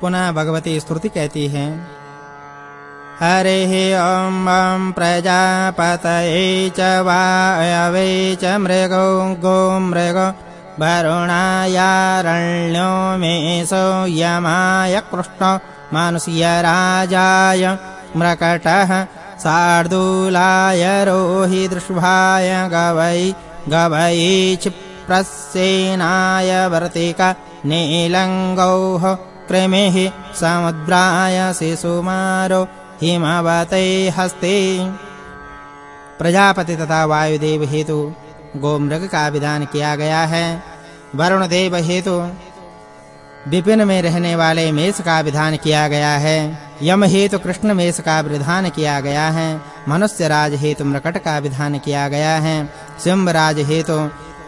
पुनः भगवती स्तुति कहती है। हरिः ॐ ॐ प्रजापतये च वायवे च मृगो गो मृगो वरुणायारण्यो मेषो यमाय कृष्ण मानुष्य राजाय मृकटः शार्दूलाय रोहि दृष्भाय गवै गवै क्षिप्रसेनाय वर्तिका नीलङ्गौः कृमिः समुद्राय शिशुमारो हिमवते हस्ते। प्रजापति तथा वायुदेव हेतु गोमृग का विधान किया गया है। वरुण देव हेतु विपिन में रहने वाले मेष का विधान किया गया है। यम हेतु कृष्ण मेष का विधान किया गया है। मनुष्य राज हेतु मृकट का विधान किया गया है। सिंह राज हेतु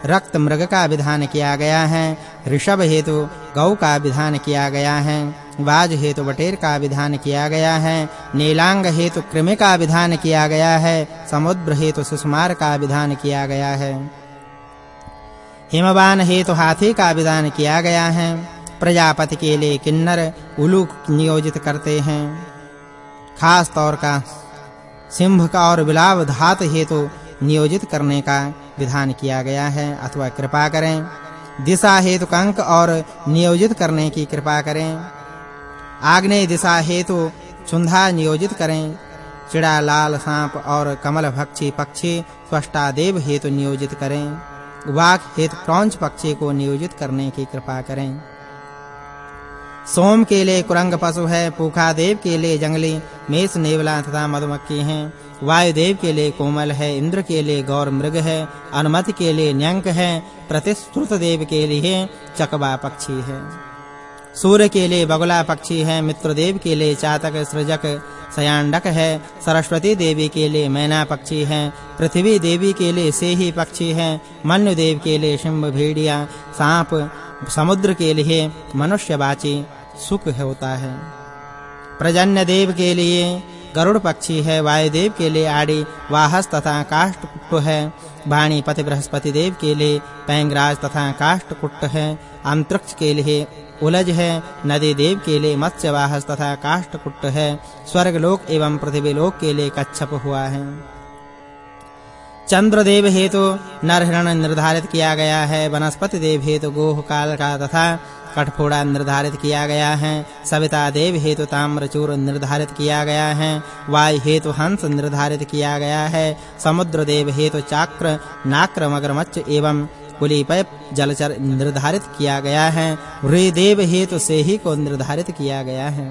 रक्त मृग का विधान किया गया है। ऋषभ हेतु गौ का विधान किया गया है, वाज हेतु बटेर का विधान किया गया है, नीलांग हेतु कृमि का विधान किया गया है, समुद्र हेतु सुषमार का विधान किया गया है। हिमवान हेतु हाथी का विधान किया गया है, प्रजापति के लिए किन्नर उलूक नियोजित करते हैं। खास तौर का सिंह का और बिलाव धात हेतु नियोजित करने का विधान किया गया है, अथवा कृपा करें। दिशा हेतु कंक और नियोजित करने की कृपा करें। आग्नेय दिशा हेतु चुंधा नियोजित करें। चिड़ा लाल सांप और कमल भक्षी पक्षी स्वष्टा देव हेतु नियोजित करें। वाक हेतु क्रौंच पक्षी को नियोजित करने की कृपा करें। सोम के लिए कुरंग पशु है पूखा देव के लिए जंगली मेष नेवला तथा मधुमक्खी हैं वायुदेव के लिए कोमल है इंद्र के लिए गौर मृग है अनुमति के लिए न्यंक है प्रतिश्रुत देव के लिए चकवा पक्षी है सूर्य के लिए बगुला पक्षी है मित्रदेव के लिए चातक सृजक सयांडक है सरस्वती देवी के लिए मैना पक्षी है पृथ्वी देवी के लिए सेही पक्षी है मनु देव के लिए शिंब भेड़िया सांप समुद्र के लिए मनुष्यवाची सुख होता है। प्रजन्य देव के लिए गरुड़ पक्षी है, वायुदेव के लिए आड़ी वाहस तथा काष्ठकुट है वाणी पति बृहस्पति देव के लिए पैंगराज तथा काष्ठकुट है, अंतरिक्ष के लिए उलज है, नदी देव के लिए मत्स्य वाहस तथा काष्ठकुट है स्वर्ग लोक एवं पृथ्वी लोक के लिए कच्छप हुआ है। चंद्र देव हेतु नरहरण निर्धारित किया गया है, वनस्पति देव हेतु गोह काल का तथा कठफोड़ा निर्धारित किया गया है। सविता देव हेतु ताम्रचूर निर्धारित किया गया है। वायु हेतु हंस निर्धारित किया गया है। समुद्र देव हेतु चाक्र, नाक्र, मगरमच्छ एवं कुलीपय जलचर निर्धारित किया गया है। देव हेतु सेही को निर्धारित किया गया है।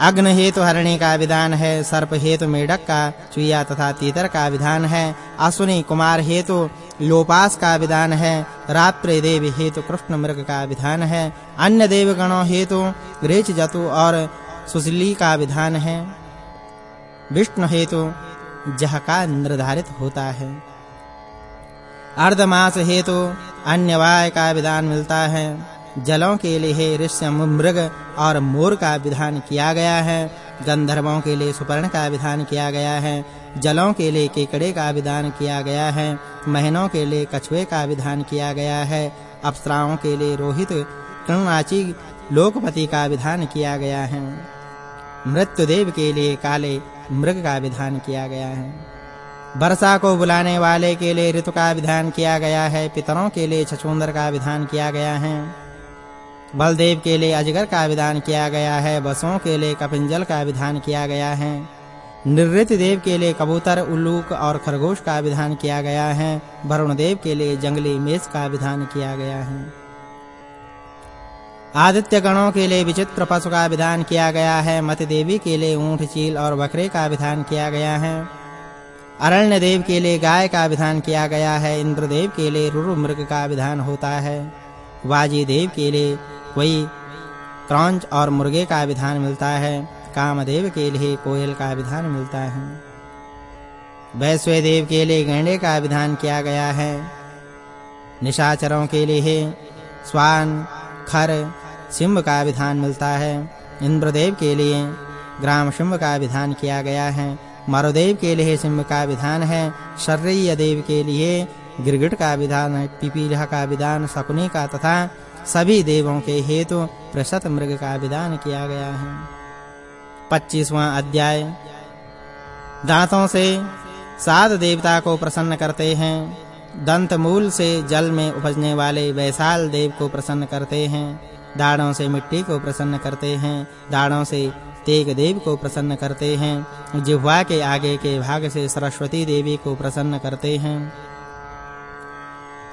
अग्न हेतु हरणी का विधान है। सर्प हेतु मेढक का चुया तथा तीतर का विधान है। अश्विनी कुमार हेतु लोपास का विधान है। रात्रि देवी हेतु कृष्ण मृग का विधान है, अन्य देव गणों हेतु रेच जतु और सुशीली का विधान है। विष्णु हेतु जह का निर्धारित होता है। अर्धमास हेतु अन्य वाय का विधान मिलता है। जलों के लिए ऋष्य मृग और मोर का विधान किया गया है। गंधर्वों के लिए सुपर्ण का विधान किया गया है। जलों के लिए केकड़े का विधान किया गया है, महीनों के लिए कछुए का विधान किया गया है, अप्सराओं के लिए रोहित, कर्णाची, लोकपति का विधान किया गया है। मृत्युदेव के लिए काले, मृग का विधान किया गया है। वर्षा को बुलाने वाले के लिए ऋतु का विधान किया गया है, पितरों के लिए छछूंदर का विधान किया गया है। बलदेव के लिए अजगर का विधान किया गया है बसों के लिए कपिंजल का विधान किया गया है। निवृत्ति देव के लिए कबूतर, उल्लूक और खरगोश का विधान किया गया है। वरुण देव के लिए जंगली मेष का विधान किया गया है। आदित्य गणों के लिए विचित्र पशु का विधान किया गया है। मति देवी के लिए ऊँट, चील और बकरे का विधान किया गया है। अरण्य देव के लिए गाय का विधान किया गया है। इंद्र देव के लिए रुरु मृग का विधान होता है। वाजी देव के लिए कोई क्रंच और मुर्गे का विधान मिलता है। कामदेव के लिए कोयल का विधान मिलता है। वैश्व देव के लिए गैंडे का विधान किया गया है। निशाचरों के लिए स्वान, खर, सिंह का विधान मिलता है। इंद्रदेव के लिए ग्राम सिंह का विधान किया गया है। मरुदेव के लिए सिंह का विधान है। शर्रीय देव के लिए गिरगिट का विधान है। पिपीलह का विधान, शकुनी का तथा सभी देवों के हेतु प्रसत मृग का विधान किया गया है। 25वां अध्याय। दांतों से सात देवता को प्रसन्न करते हैं। दंत मूल से जल में उपजने वाले वैशाल देव को प्रसन्न करते हैं। दाढ़ों से मिट्टी को प्रसन्न करते हैं। दाढ़ों से तेग देव को प्रसन्न करते हैं। जिह्वा के आगे के भाग से सरस्वती देवी को प्रसन्न करते हैं।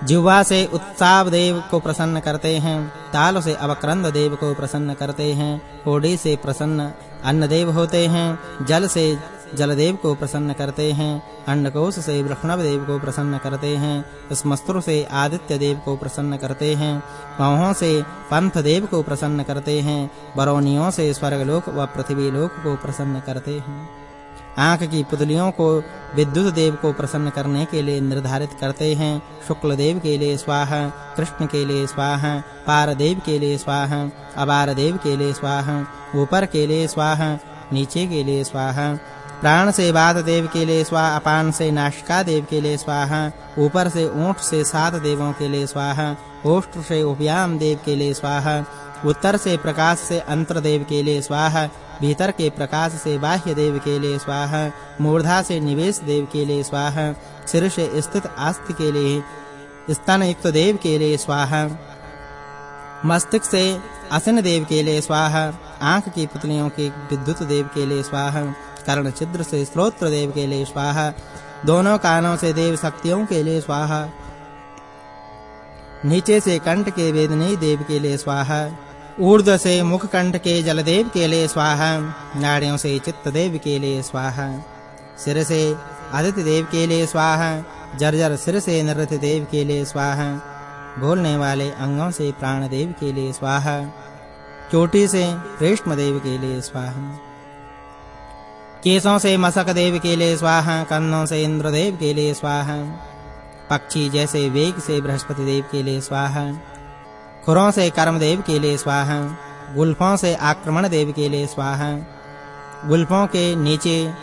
जिह्वा से उत्साव देव को प्रसन्न करते हैं, ताल से अवक्रंद देव को प्रसन्न करते हैं कोड़ी से प्रसन्न अन्न देव होते हैं, जल से जलदेव को प्रसन्न करते हैं अंडकोश से ब्रह्मणव देव को प्रसन्न करते हैं, स्मस्त्र से आदित्य देव को प्रसन्न करते हैं, पांवों से पंथ देव को प्रसन्न करते हैं, बरौनियों से स्वर्गलोक व पृथ्वी लोक को प्रसन्न करते हैं। आँख की पुतलियों को विद्युत देव को प्रसन्न करने के लिए निर्धारित करते हैं शुक्ल देव के लिए स्वाहा कृष्ण के लिए स्वाहा पार देव के लिए स्वाहा अबार देव के लिए स्वाहा ऊपर के लिए स्वाहा नीचे के लिए स्वाहा प्राण से बात देव के लिए स्वाहा अपान से नाशिका देव के लिए स्वाहा ऊपर से ऊँट से सात देवों के लिए स्वाहा ओष्ठ से उपयाम देव के लिए स्वाहा, उत्तर से प्रकाश से अंतर देव के लिए स्वाहा, भीतर के प्रकाश से बाह्य देव के लिए स्वाहा, मूर्धा से निवेश देव के लिए स्वाहा, सिर से स्थित आस्ति के लिए स्तन युक्त देव के लिए स्वाहा, मस्तिष्क से असन देव के लिए स्वाहा, आँख की पुतलियों के विद्युत देव के लिए स्वाहा, कर्ण छिद्र से स्रोत्र देव के लिए स्वाहा, दोनों कानों से देव शक्तियों के लिए स्वाहा नीचे से कंठ के वेदनी देव के लिए स्वाहा। ऊर्ध्व से मुख कंठ के जलदेव के लिए स्वाहा। नाड़ियों से चित्त देव के लिए स्वाहा। सिर से आदित्य देव के लिए स्वाहा। जर्जर सिर से नृत्य देव के लिए स्वाहा। बोलने वाले अंगों से प्राण देव के लिए स्वाहा। चोटी से रेशम देव के लिए स्वाहा। केशों से मसक देव के लिए स्वाहा। कन्नों से इंद्रदेव के लिए स्वाहा। पक्षी जैसे वेग से बृहस्पति देव के लिए स्वाहा, खुरों से कर्म देव के लिए स्वाहा, गुल्फों से आक्रमण देव के लिए स्वाहा, गुल्फों के नीचे,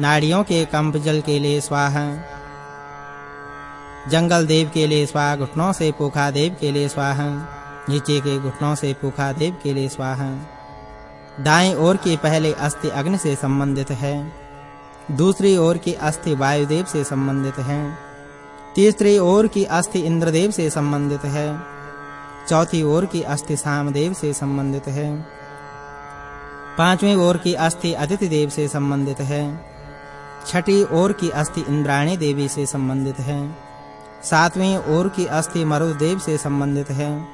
नाड़ियों के कंप जल के लिए स्वाहा, जंगल देव के लिए स्वाहा, घुटनों से पोखा देव के लिए स्वाहा, नीचे के घुटनों से पोखा देव के लिए स्वाहा। दाएँ ओर की पहले अस्थि अग्नि से संबंधित है, दूसरी ओर की अस्थि वायुदेव से संबंधित है। तीसरी ओर की अस्थि इंद्रदेव से संबंधित है। चौथी ओर की अस्थि सामदेव से संबंधित है। पांचवीं ओर की अस्थि अदिति देव से संबंधित है। छठी ओर की अस्थि इंद्राणी देवी से संबंधित है। सातवीं ओर की अस्थि मरुद देव से संबंधित है।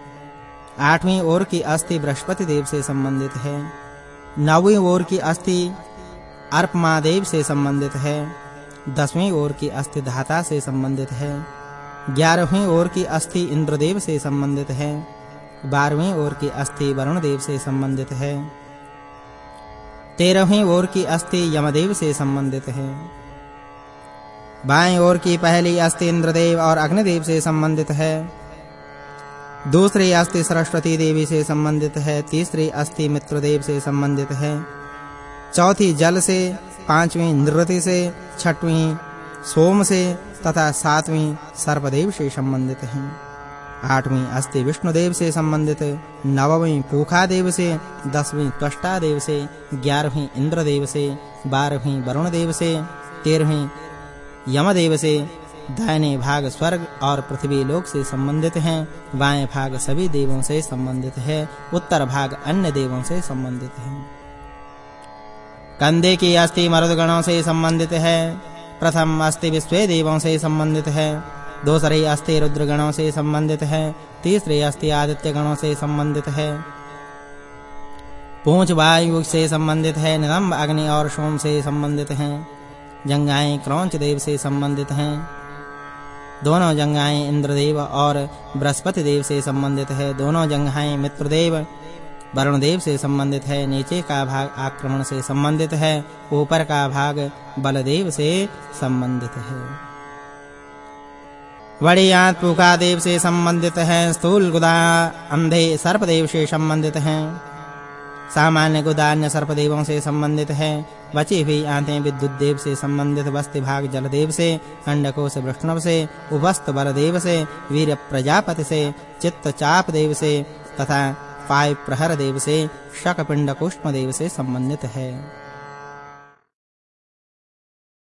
आठवीं ओर की अस्थि बृहस्पति देव से संबंधित है। नौवीं ओर की अस्थि अर्प महादेव से संबंधित है। दसवीं ओर की अस्थि धाता से संबंधित है। ग्यारहवीं ओर की अस्थि इंद्रदेव से संबंधित है। बारहवीं ओर की अस्थि वरुण देव से संबंधित है। तेरहवीं ओर की अस्थि यमदेव से संबंधित है। बाएँ ओर की पहली अस्थि इंद्रदेव और अग्निदेव से संबंधित है। दूसरी अस्थि सरस्वती देवी से संबंधित है। तीसरी अस्थि मित्रदेव से संबंधित है। चौथी जल से, पांचवी नृति से, छठवीं सोम से तथा सातवीं सर्पदेव से संबंधित है। आठवीं अस्थि विष्णुदेव से संबंधित, नववीं पूखा देव से, दसवीं त्वष्टा देव से, ग्यारहवीं इंद्रदेव से, बारहवीं वरुण देव से, तेरहवीं यमदेव से, दाहिने भाग स्वर्ग और पृथ्वी लोक से संबंधित हैं। बाएँ भाग सभी देवों से संबंधित है, उत्तर भाग अन्य देवों से संबंधित है। कंधे की अस्थि मरुद गणों से संबंधित है। प्रथम अस्थि विश्व देवों से संबंधित है। दूसरी अस्थि रुद्र गणों से संबंधित है। तीसरी अस्थि आदित्य गणों से संबंधित है। पूंछ वायु से संबंधित है। निगंब अग्नि और सोम से संबंधित हैं। जंगाएँ क्रौंच देव से संबंधित हैं। दोनों जंगाएँ इंद्रदेव और बृहस्पति देव से संबंधित है। दोनों जंगाएँ मित्रदेव वरुण देव से संबंधित है, नीचे का भाग आक्रमण से संबंधित है, ऊपर का भाग बलदेव से संबंधित है। वड़ियात पुका देव से संबंधित है स्थूल गुदा अंधे सर्पदेव से संबंधित हैं। सामान्य गुदान्य सर्पदेवों से संबंधित है, बची हुई आंतें विद्युत देव से संबंधित, वस्ति भाग जलदेव से अंडकोश वृष्णव से उपस्थ बलदेव से, वीर प्रजापति से, चित्त चाप देव से, तथा पाय प्रहर देव से शकपिंड कुष्म देव से संबंधित है।